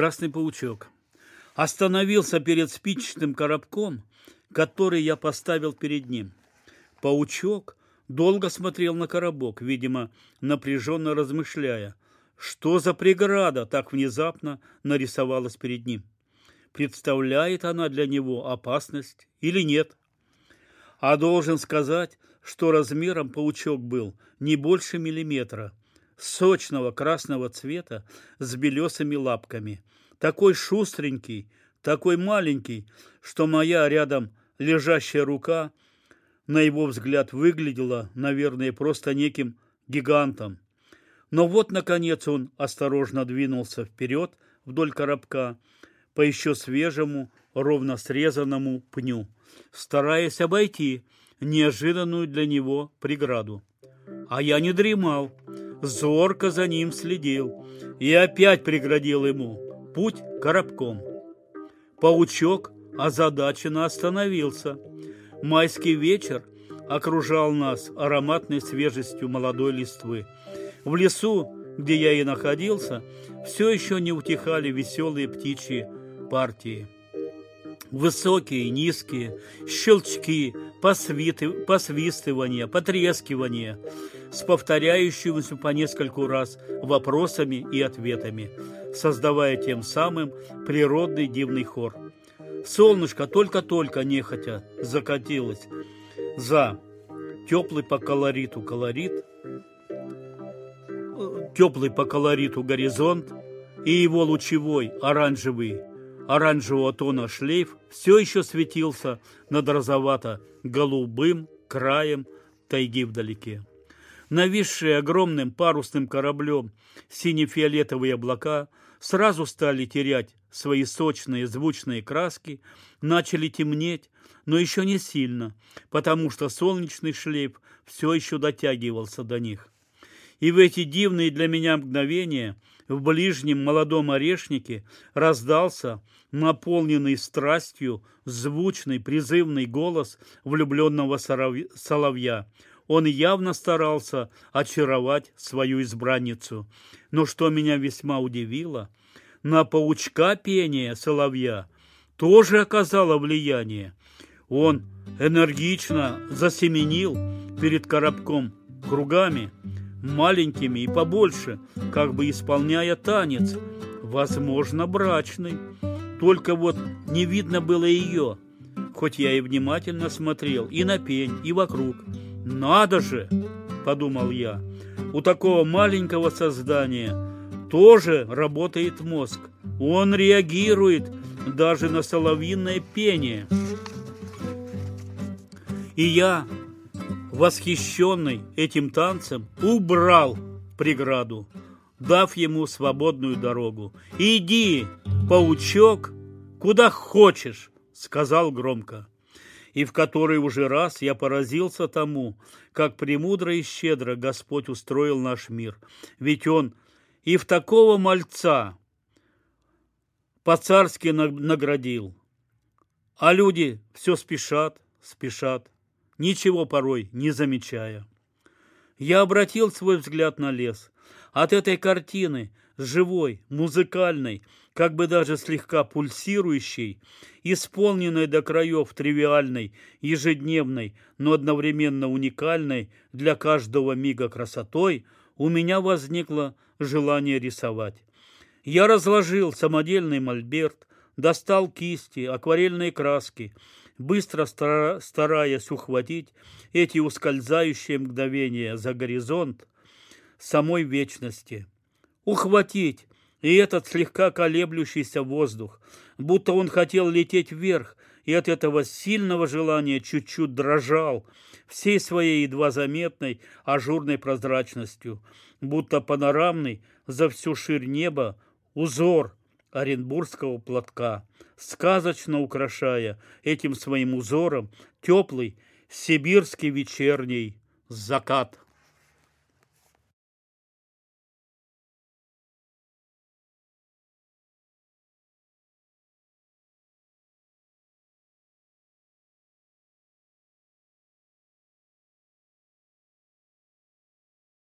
красный паучок. Остановился перед спичечным коробком, который я поставил перед ним. Паучок долго смотрел на коробок, видимо, напряженно размышляя, что за преграда так внезапно нарисовалась перед ним. Представляет она для него опасность или нет? А должен сказать, что размером паучок был не больше миллиметра, сочного красного цвета с белесыми лапками, такой шустренький, такой маленький, что моя рядом лежащая рука, на его взгляд, выглядела, наверное, просто неким гигантом. Но вот, наконец, он осторожно двинулся вперед вдоль коробка по еще свежему, ровно срезанному пню, стараясь обойти неожиданную для него преграду. А я не дремал, зорко за ним следил и опять преградил ему путь коробком. Паучок озадаченно остановился. Майский вечер окружал нас ароматной свежестью молодой листвы. В лесу, где я и находился, все еще не утихали веселые птичьи партии. Высокие, низкие, щелчки, посвиты, посвистывания, потрескивания с повторяющимися по нескольку раз вопросами и ответами, создавая тем самым природный дивный хор. Солнышко только-только нехотя закатилось за теплый по колориту колорит, теплый по колориту горизонт и его лучевой оранжевый оранжевого тона шлейф все еще светился над розовато-голубым краем тайги вдалеке. Нависшие огромным парусным кораблем сине-фиолетовые облака сразу стали терять свои сочные звучные краски, начали темнеть, но еще не сильно, потому что солнечный шлейф все еще дотягивался до них. И в эти дивные для меня мгновения в ближнем молодом орешнике раздался наполненный страстью звучный призывный голос влюбленного соловья. Он явно старался очаровать свою избранницу. Но что меня весьма удивило, на паучка пение соловья тоже оказало влияние. Он энергично засеменил перед коробком кругами, маленькими и побольше, как бы исполняя танец, возможно, брачный. Только вот не видно было ее, хоть я и внимательно смотрел и на пень, и вокруг. «Надо же!» – подумал я. «У такого маленького создания тоже работает мозг. Он реагирует даже на соловьиное пение». И я, восхищенный этим танцем, убрал преграду, дав ему свободную дорогу. «Иди, паучок, куда хочешь», — сказал громко. И в который уже раз я поразился тому, как премудро и щедро Господь устроил наш мир. Ведь Он и в такого мальца по-царски наградил. А люди все спешат, спешат, ничего порой не замечая. Я обратил свой взгляд на лес. От этой картины, живой, музыкальной, как бы даже слегка пульсирующей, исполненной до краев тривиальной, ежедневной, но одновременно уникальной для каждого мига красотой, у меня возникло желание рисовать. Я разложил самодельный мольберт, достал кисти, акварельные краски, быстро стараясь ухватить эти ускользающие мгновения за горизонт самой вечности. Ухватить и этот слегка колеблющийся воздух, будто он хотел лететь вверх, и от этого сильного желания чуть-чуть дрожал всей своей едва заметной ажурной прозрачностью, будто панорамный за всю ширь неба узор оренбургского платка, сказочно украшая этим своим узором теплый сибирский вечерний закат.